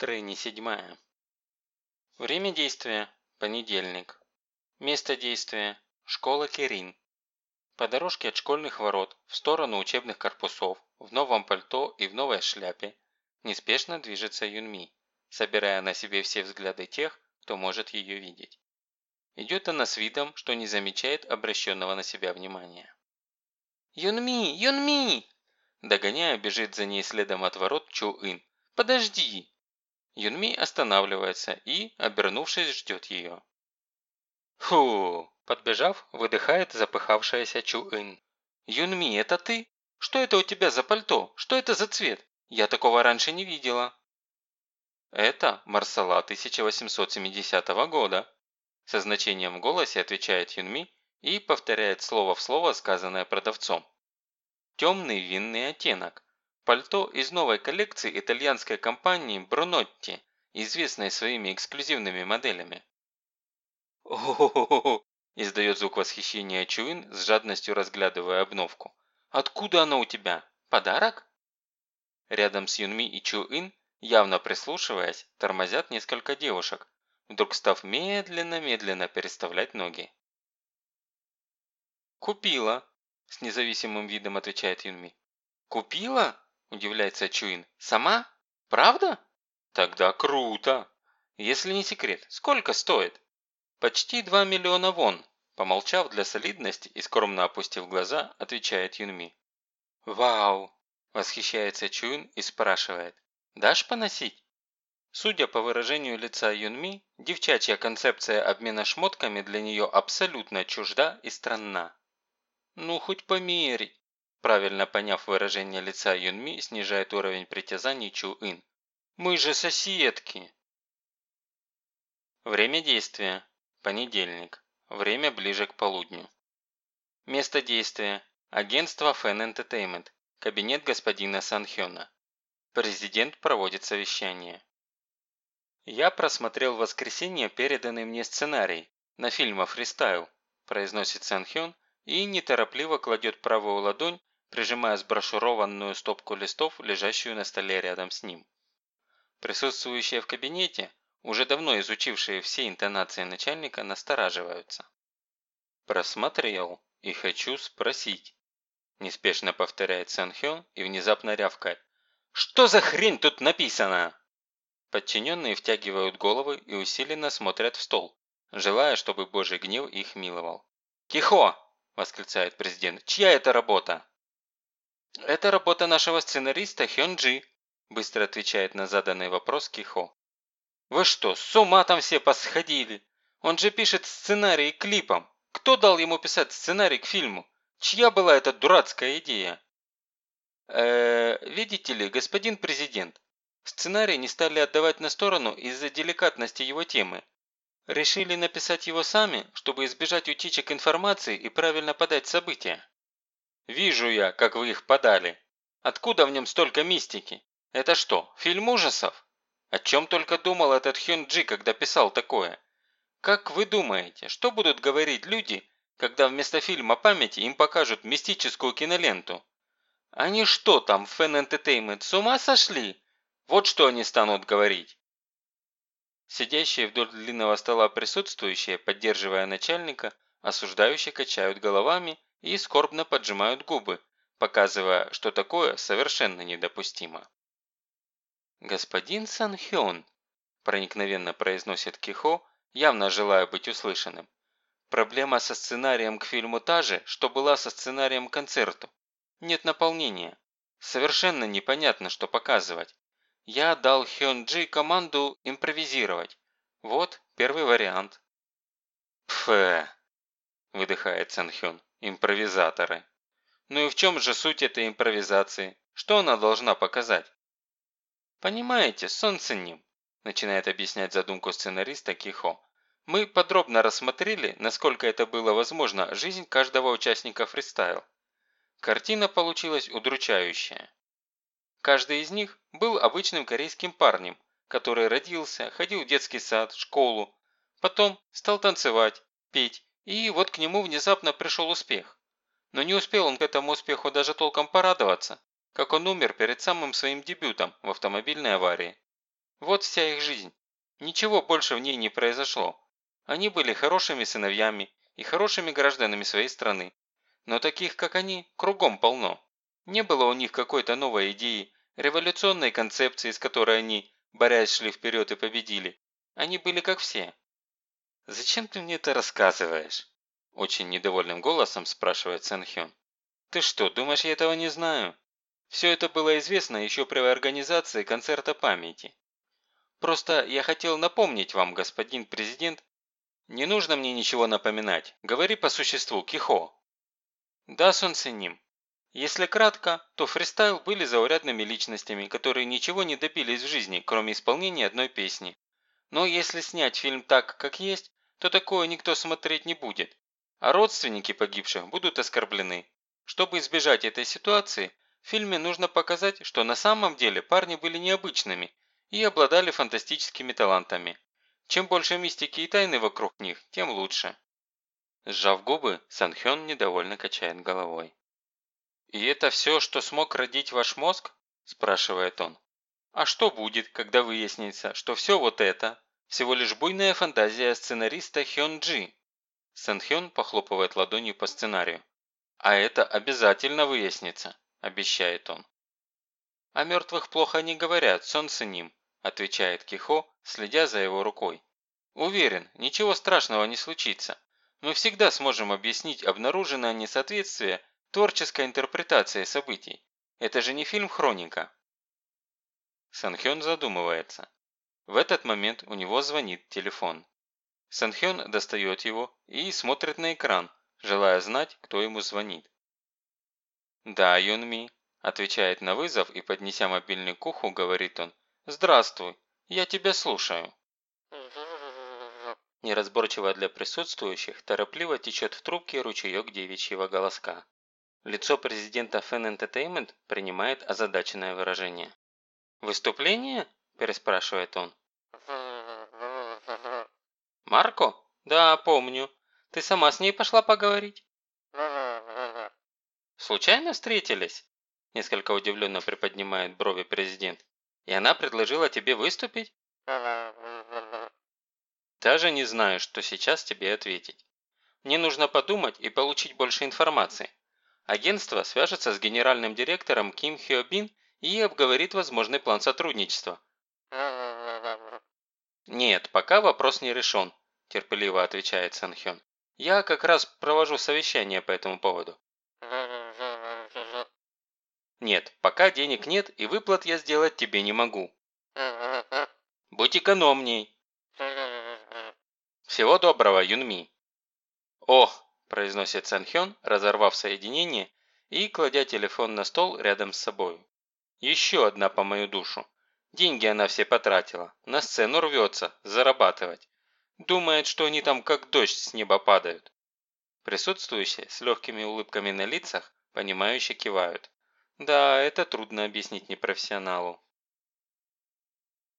Трени седьмая. Время действия – понедельник. Место действия – школа Керин. По дорожке от школьных ворот в сторону учебных корпусов, в новом пальто и в новой шляпе, неспешно движется Юнми, собирая на себе все взгляды тех, кто может ее видеть. Идет она с видом, что не замечает обращенного на себя внимания. «Юнми! Юнми!» Догоняя, бежит за ней следом от ворот Чу Ин. «Подожди!» Юнми останавливается и, обернувшись, ждет ее. «Фу!» – подбежав, выдыхает запыхавшаяся Чу-Ин. «Юнми, это ты? Что это у тебя за пальто? Что это за цвет? Я такого раньше не видела». «Это Марсала 1870 года», – со значением в голосе отвечает Юнми и повторяет слово в слово, сказанное продавцом. «Темный винный оттенок, Пальто из новой коллекции итальянской компании Брунотти, известной своими эксклюзивными моделями. «О-хо-хо-хо!» – издает звук восхищения Чуин, с жадностью разглядывая обновку. «Откуда она у тебя? Подарок?» Рядом с Юнми и Чуин, явно прислушиваясь, тормозят несколько девушек, вдруг став медленно-медленно переставлять ноги. «Купила», – с независимым видом отвечает Юнми. «Купила?» – удивляется Чуин. «Сама? Правда? Тогда круто! Если не секрет, сколько стоит?» «Почти 2 миллиона вон», – помолчав для солидности и скромно опустив глаза, отвечает Юнми. «Вау!» – восхищается Чуин и спрашивает. «Дашь поносить?» Судя по выражению лица Юнми, девчачья концепция обмена шмотками для нее абсолютно чужда и странна. «Ну, хоть померить!» Правильно поняв выражение лица Юнми, снижает уровень притязаний Чу Ин. «Мы же соседки!» Время действия. Понедельник. Время ближе к полудню. Место действия. Агентство Fan Entertainment. Кабинет господина Санхёна. Президент проводит совещание. «Я просмотрел в воскресенье переданный мне сценарий на фильм «Фристайл», произносит Санхён и неторопливо кладет правую ладонь прижимая сброшурованную стопку листов, лежащую на столе рядом с ним. Присутствующие в кабинете, уже давно изучившие все интонации начальника, настораживаются. «Просмотрел и хочу спросить», – неспешно повторяет Сан Хён и внезапно рявкает. «Что за хрень тут написано?» Подчиненные втягивают головы и усиленно смотрят в стол, желая, чтобы божий гнев их миловал. «Кихо!» – восклицает президент. «Чья это работа?» «Это работа нашего сценариста Хёнджи», – быстро отвечает на заданный вопрос Кихо. «Вы что, с ума там все посходили? Он же пишет сценарий к клипам. Кто дал ему писать сценарий к фильму? Чья была эта дурацкая идея?» э видите ли, господин президент, сценарий не стали отдавать на сторону из-за деликатности его темы. Решили написать его сами, чтобы избежать утечек информации и правильно подать события. Вижу я, как вы их подали. Откуда в нем столько мистики? Это что, фильм ужасов? О чем только думал этот Хёнджи, когда писал такое? Как вы думаете, что будут говорить люди, когда вместо фильма памяти им покажут мистическую киноленту? Они что там, Fan Entertainment, с ума сошли? Вот что они станут говорить. Сидящие вдоль длинного стола присутствующие, поддерживая начальника, осуждающие качают головами и скорбно поджимают губы, показывая, что такое совершенно недопустимо. «Господин Санхён», – проникновенно произносит Кихо, явно желая быть услышанным, «проблема со сценарием к фильму та же, что была со сценарием к концерту. Нет наполнения. Совершенно непонятно, что показывать. Я дал Хён Джи команду импровизировать. Вот первый вариант». «Пфэ», – выдыхает Санхён. Импровизаторы. Ну и в чем же суть этой импровизации? Что она должна показать? Понимаете, солнце ним, начинает объяснять задумку сценариста Кихо. Мы подробно рассмотрели, насколько это было возможно, жизнь каждого участника фристайл. Картина получилась удручающая. Каждый из них был обычным корейским парнем, который родился, ходил в детский сад, школу, потом стал танцевать, петь и вот к нему внезапно пришел успех. Но не успел он к этому успеху даже толком порадоваться, как он умер перед самым своим дебютом в автомобильной аварии. Вот вся их жизнь. Ничего больше в ней не произошло. Они были хорошими сыновьями и хорошими гражданами своей страны. Но таких, как они, кругом полно. Не было у них какой-то новой идеи, революционной концепции, с которой они, борясь, шли вперед и победили. Они были как все. «Зачем ты мне это рассказываешь?» Очень недовольным голосом спрашивает Сэн Хён. «Ты что, думаешь, я этого не знаю? Все это было известно еще при организации концерта памяти. Просто я хотел напомнить вам, господин президент, не нужно мне ничего напоминать. Говори по существу, Кихо. Да, Сонсеним. Если кратко, то фристайл были заурядными личностями, которые ничего не добились в жизни, кроме исполнения одной песни. Но если снять фильм так, как есть, то такое никто смотреть не будет. А родственники погибших будут оскорблены. Чтобы избежать этой ситуации, в фильме нужно показать, что на самом деле парни были необычными и обладали фантастическими талантами. Чем больше мистики и тайны вокруг них, тем лучше. Сжав губы, Санхён недовольно качает головой. «И это все, что смог родить ваш мозг?» – спрашивает он. «А что будет, когда выяснится, что все вот это – всего лишь буйная фантазия сценариста Хён Джи?» Санхён похлопывает ладонью по сценарию. «А это обязательно выяснится», – обещает он. «О мертвых плохо не говорят, солнце ним», – отвечает Кихо, следя за его рукой. «Уверен, ничего страшного не случится. Мы всегда сможем объяснить обнаруженное несоответствие творческой интерпретации событий. Это же не фильм «Хроника». Санхён задумывается. В этот момент у него звонит телефон. Санхён достает его и смотрит на экран, желая знать, кто ему звонит. «Да, Юнми», – отвечает на вызов и, поднеся мобильный к уху, говорит он. «Здравствуй, я тебя слушаю». Неразборчиво для присутствующих, торопливо течет в трубке ручеек девичьего голоска. Лицо президента Fan Entertainment принимает озадаченное выражение. «Выступление?» – переспрашивает он. «Марко? Да, помню. Ты сама с ней пошла поговорить?» «Случайно встретились?» – несколько удивленно приподнимает брови президент. «И она предложила тебе выступить?» Даже не знаю, что сейчас тебе ответить. Мне нужно подумать и получить больше информации. Агентство свяжется с генеральным директором Ким Хё Бин и обговорит возможный план сотрудничества. Нет, пока вопрос не решен, терпеливо отвечает Сан Хён. Я как раз провожу совещание по этому поводу. Нет, пока денег нет и выплат я сделать тебе не могу. Будь экономней. «Всего доброго, Юнми!» «Ох!» – произносит Санхён, разорвав соединение и кладя телефон на стол рядом с собой. «Еще одна по мою душу. Деньги она все потратила. На сцену рвется, зарабатывать. Думает, что они там как дождь с неба падают». Присутствующие с легкими улыбками на лицах, понимающе кивают. Да, это трудно объяснить непрофессионалу.